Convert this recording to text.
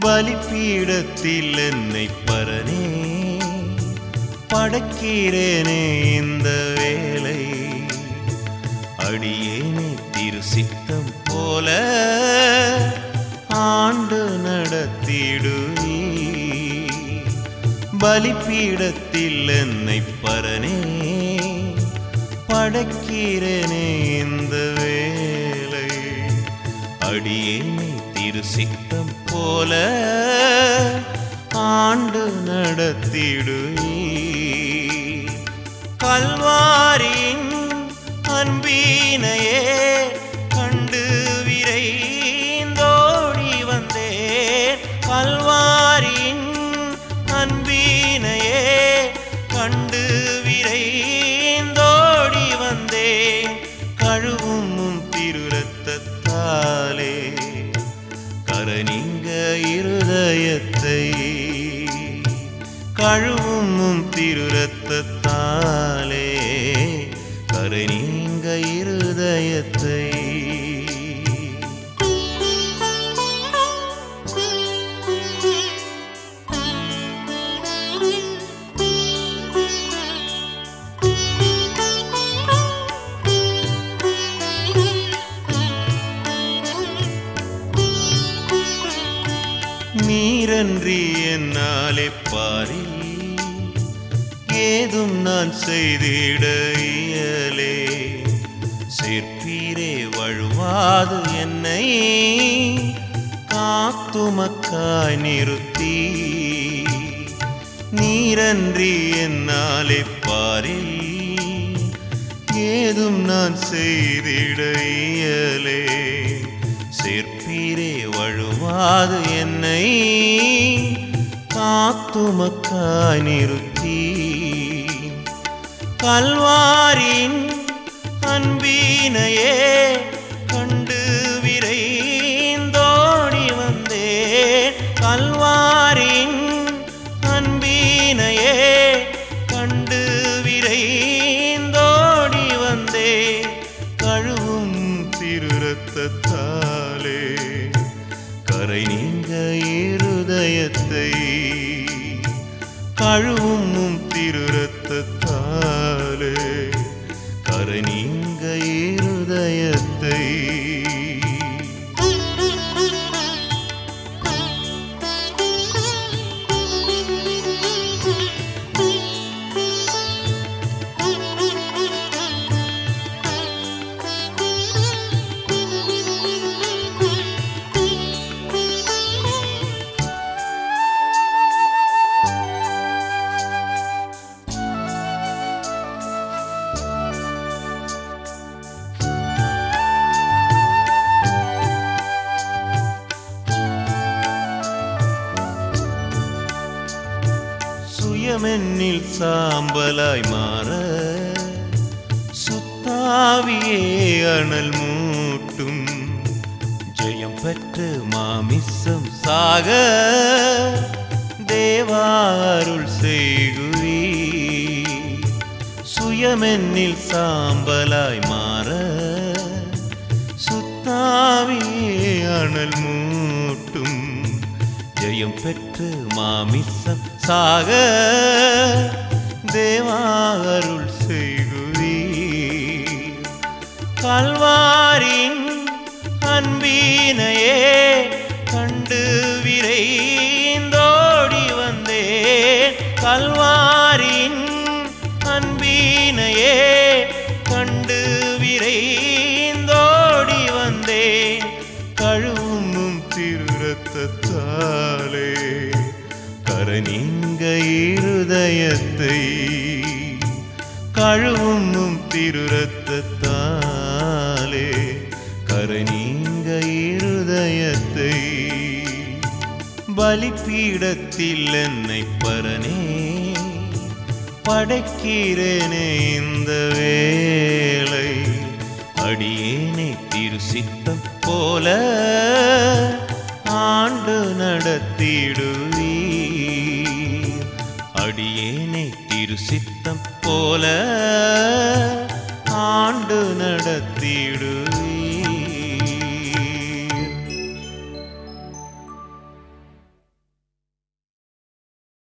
பலிப்பீடத்தில் என்னை பரனே படைக்கிறேனே இந்த வேலை அடியேனே திரு சித்தம் போல ஆண்டு நடத்திடுவீ. பலிப்பீடத்தில் என்னை பரனே படைக்கிறேனே இந்த வேலை அடியேனே திரு சித்தம் போல ஆண்டு நடத்திடுவீ கல்வாரின் அன்பீனையே கண்டு விரைந்தோடி வந்தேன். கல்வாரின் அன்பீனையே கண்டு விரைந்தோடி வந்தேன். கழுவும் திருரத்தாலே திருரத்தத்தாலே கரணிங்க இருதயத்தை கழுவும் உம் நன்றி என்னாலே பாரில். ஏதும் நான் செய்திட இயலே. சிற்பீரே வழுவாது என்னை. காத்துமக்காய் நிறுத்தி. நீரன்றி என்னாலே பாரில். ஏதும் நான் செய்திட இயலே. சிற்பீரே வழுவாது என்னை. காத்துமக்காய் நிறுத்தி. கல்வாரின் அன்பீனையே கழுவும் உம் திருரத்தத்தாலே கரை நீங்க இருதயத்தை എന്നിൽ സാമ്പലായി മാറ. സുത്താവിയെ അണൽ മൂട്ടും. ജയം പറ്റ് മാമിസം സാഗ. ദേവാരുൾ ചെയ്യുവി സുയമെന്നിൽ സാമ്പലായി മാറ. സുത്താവിയെ അണൽ മൂ ஜெயம் பெற்று மாமிசம் சாக தேவாருள் செய்குவி கல்வாரின் அன்பினையே கண்டு விரைந்தோடி வந்தேன். கல்வாரின் அன்பினையே இருதயத்தை கழுவும் திருரத்தத்தாலே கரநீங்க இருதயத்தை பலிப்பீடத்தில் என்னை பரனே படைக்கிறேனே இந்த வேளை. அடியேனை திரு சித்தம் போல போல ஆண்டு நடத்தி